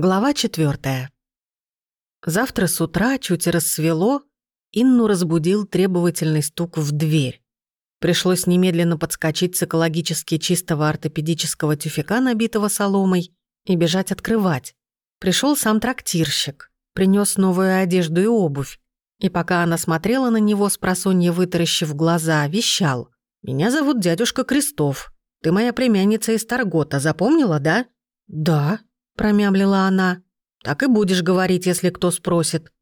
Глава четвертая. Завтра с утра, чуть рассвело, Инну разбудил требовательный стук в дверь. Пришлось немедленно подскочить с экологически чистого ортопедического тюфяка, набитого соломой, и бежать открывать. Пришел сам трактирщик, принес новую одежду и обувь, и пока она смотрела на него, с просонья вытаращив глаза, вещал. «Меня зовут дядюшка Крестов. Ты моя племянница из Таргота, запомнила, да?» «Да», промямлила она. «Так и будешь говорить, если кто спросит».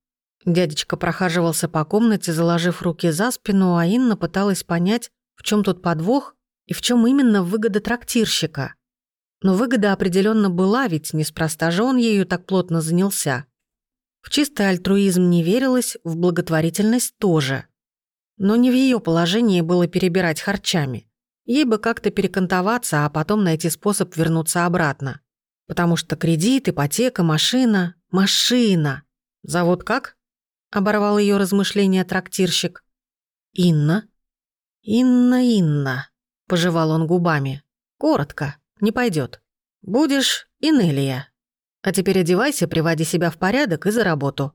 Дядечка прохаживался по комнате, заложив руки за спину, а Инна пыталась понять, в чем тут подвох и в чем именно выгода трактирщика. Но выгода определенно была, ведь неспроста же он ею так плотно занялся. В чистый альтруизм не верилось, в благотворительность тоже. Но не в ее положении было перебирать харчами. Ей бы как-то перекантоваться, а потом найти способ вернуться обратно. Потому что кредит, ипотека, машина... Машина! Зовут как? Оборвал ее размышления трактирщик. Инна. Инна, Инна. Пожевал он губами. Коротко, не пойдет. Будешь Инелия. А теперь одевайся, приводи себя в порядок и за работу.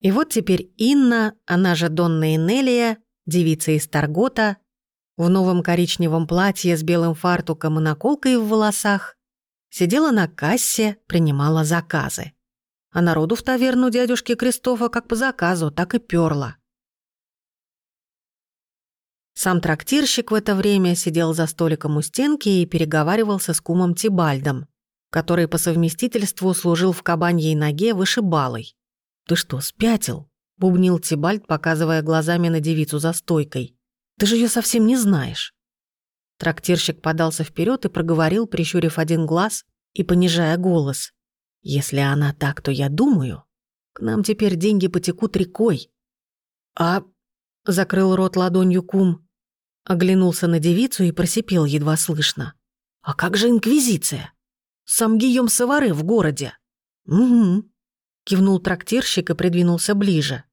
И вот теперь Инна, она же Донна Инелия, девица из Таргота, в новом коричневом платье с белым фартуком и наколкой в волосах, Сидела на кассе, принимала заказы. А народу в таверну дядюшки Крестова как по заказу, так и пёрла. Сам трактирщик в это время сидел за столиком у стенки и переговаривался с кумом Тибальдом, который по совместительству служил в кабаньей ноге вышибалой. «Ты что, спятил?» — бубнил Тибальд, показывая глазами на девицу за стойкой. «Ты же ее совсем не знаешь». Трактирщик подался вперед и проговорил, прищурив один глаз и понижая голос. «Если она так, то я думаю, к нам теперь деньги потекут рекой». «А...» — закрыл рот ладонью кум. Оглянулся на девицу и просипел едва слышно. «А как же Инквизиция? Сам Гийом Савары в городе». «Угу», — кивнул трактирщик и придвинулся ближе.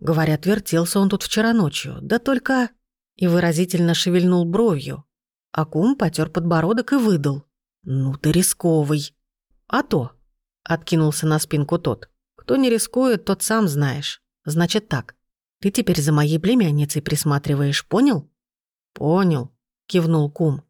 Говорят, вертелся он тут вчера ночью, да только... И выразительно шевельнул бровью, Акум потер подбородок и выдал. «Ну ты рисковый». «А то», — откинулся на спинку тот. «Кто не рискует, тот сам знаешь. Значит так, ты теперь за моей племянницей присматриваешь, понял?» «Понял», — кивнул кум.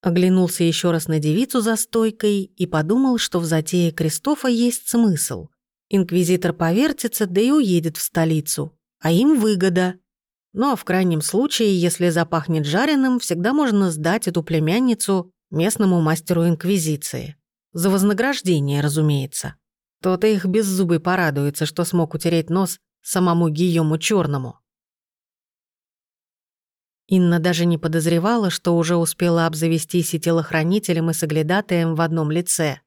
Оглянулся еще раз на девицу за стойкой и подумал, что в затее Кристофа есть смысл. Инквизитор повертится, да и уедет в столицу. А им выгода. Ну а в крайнем случае, если запахнет жареным, всегда можно сдать эту племянницу местному мастеру Инквизиции. За вознаграждение, разумеется. То-то их беззубый порадуется, что смог утереть нос самому Гийому Черному. Инна даже не подозревала, что уже успела обзавестись и телохранителем, и соглядатаем в одном лице.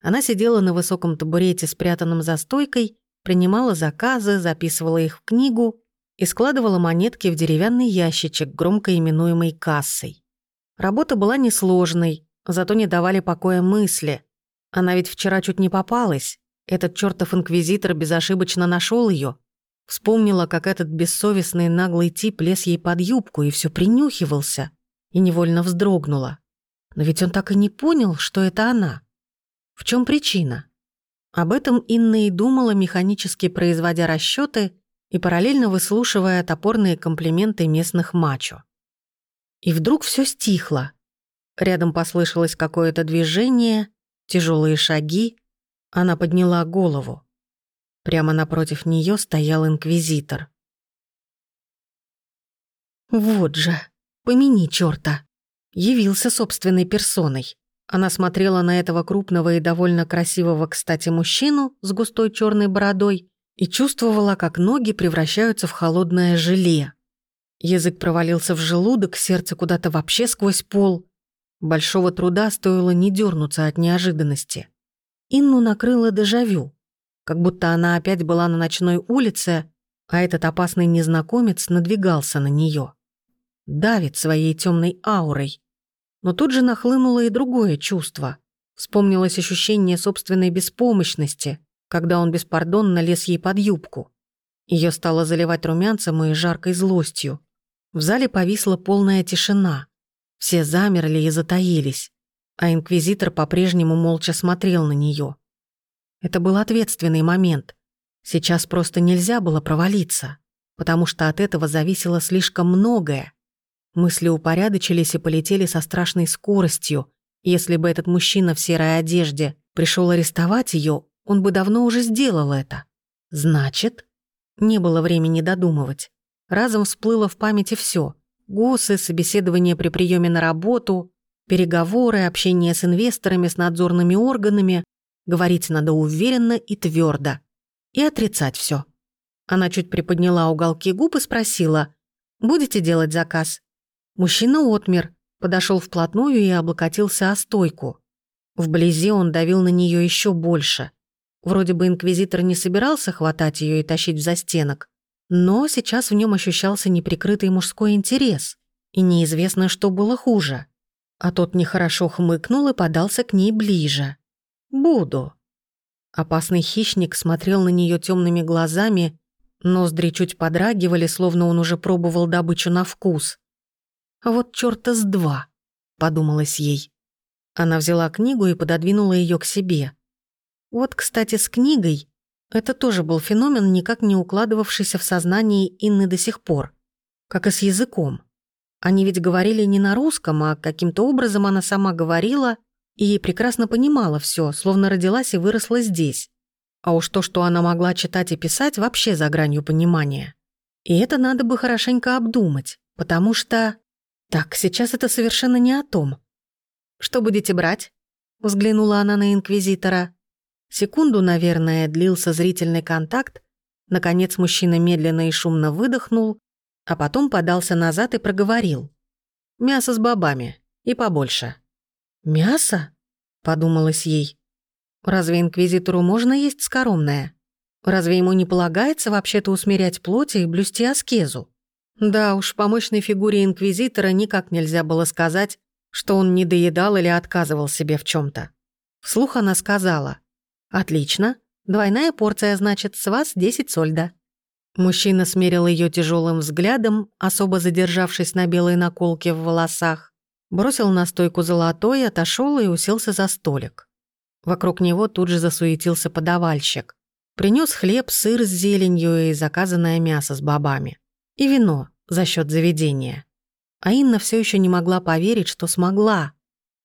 Она сидела на высоком табурете, спрятанном за стойкой, принимала заказы, записывала их в книгу и складывала монетки в деревянный ящичек, громко именуемый кассой. Работа была несложной, зато не давали покоя мысли. Она ведь вчера чуть не попалась. Этот чертов инквизитор безошибочно нашел ее. Вспомнила, как этот бессовестный наглый тип лез ей под юбку и все принюхивался, и невольно вздрогнула. Но ведь он так и не понял, что это она. В чем причина? Об этом Инна и думала, механически производя расчеты и параллельно выслушивая топорные комплименты местных мачо. И вдруг все стихло. Рядом послышалось какое-то движение, тяжелые шаги. Она подняла голову. Прямо напротив нее стоял инквизитор. Вот же, помяни черта. Явился собственной персоной. Она смотрела на этого крупного и довольно красивого, кстати, мужчину с густой черной бородой и чувствовала, как ноги превращаются в холодное желе. Язык провалился в желудок, сердце куда-то вообще сквозь пол. Большого труда стоило не дернуться от неожиданности. Инну накрыло дежавю, как будто она опять была на ночной улице, а этот опасный незнакомец надвигался на нее. Давит своей темной аурой. Но тут же нахлынуло и другое чувство. Вспомнилось ощущение собственной беспомощности, когда он беспардонно лез ей под юбку. Ее стало заливать румянцем и жаркой злостью. В зале повисла полная тишина. Все замерли и затаились, а инквизитор по-прежнему молча смотрел на нее. Это был ответственный момент. Сейчас просто нельзя было провалиться, потому что от этого зависело слишком многое. Мысли упорядочились и полетели со страшной скоростью. Если бы этот мужчина в серой одежде пришел арестовать ее, он бы давно уже сделал это. Значит, не было времени додумывать. Разом всплыло в памяти все: ГОСы, собеседование при приеме на работу, переговоры, общение с инвесторами, с надзорными органами. Говорить надо уверенно и твердо и отрицать все. Она чуть приподняла уголки губ и спросила, «Будете делать заказ?» Мужчина отмер, подошел вплотную и облокотился о стойку. Вблизи он давил на нее еще больше. Вроде бы инквизитор не собирался хватать ее и тащить в застенок, но сейчас в нем ощущался неприкрытый мужской интерес, и неизвестно, что было хуже. А тот нехорошо хмыкнул и подался к ней ближе. «Буду», Опасный хищник смотрел на нее темными глазами, ноздри чуть подрагивали, словно он уже пробовал добычу на вкус. «Вот чёрта с два», — подумалось ей. Она взяла книгу и пододвинула ее к себе. Вот, кстати, с книгой это тоже был феномен, никак не укладывавшийся в сознании Инны до сих пор, как и с языком. Они ведь говорили не на русском, а каким-то образом она сама говорила, и прекрасно понимала все, словно родилась и выросла здесь. А уж то, что она могла читать и писать, вообще за гранью понимания. И это надо бы хорошенько обдумать, потому что... Так, сейчас это совершенно не о том. «Что будете брать?» — взглянула она на Инквизитора. Секунду, наверное, длился зрительный контакт. Наконец мужчина медленно и шумно выдохнул, а потом подался назад и проговорил. «Мясо с бобами. И побольше». «Мясо?» — подумалось ей. «Разве инквизитору можно есть скоромное? Разве ему не полагается вообще-то усмирять плоти и блюсти аскезу?» Да уж, по мощной фигуре инквизитора никак нельзя было сказать, что он не доедал или отказывал себе в чем то Вслух она сказала. «Отлично. Двойная порция, значит, с вас 10 сольда». Мужчина смерил ее тяжелым взглядом, особо задержавшись на белой наколке в волосах. Бросил на стойку золотой, отошел и уселся за столик. Вокруг него тут же засуетился подавальщик. Принес хлеб, сыр с зеленью и заказанное мясо с бобами. И вино за счет заведения. А Инна все еще не могла поверить, что смогла.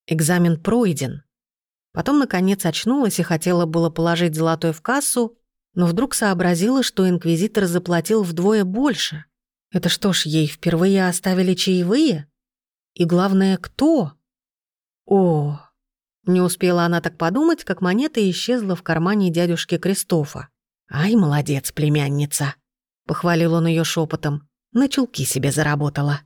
Экзамен пройден. Потом, наконец, очнулась и хотела было положить золотой в кассу, но вдруг сообразила, что инквизитор заплатил вдвое больше. Это что ж, ей впервые оставили чаевые? И главное, кто? О, не успела она так подумать, как монета исчезла в кармане дядюшки Кристофа. «Ай, молодец, племянница!» — похвалил он ее шепотом. «На чулки себе заработала».